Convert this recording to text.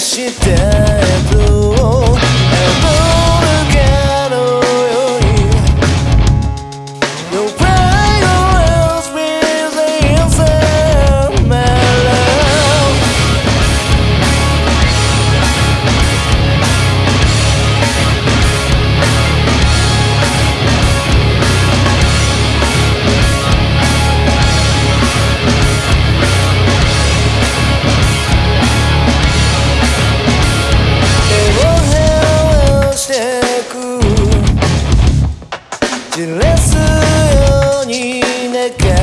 してる散らすように願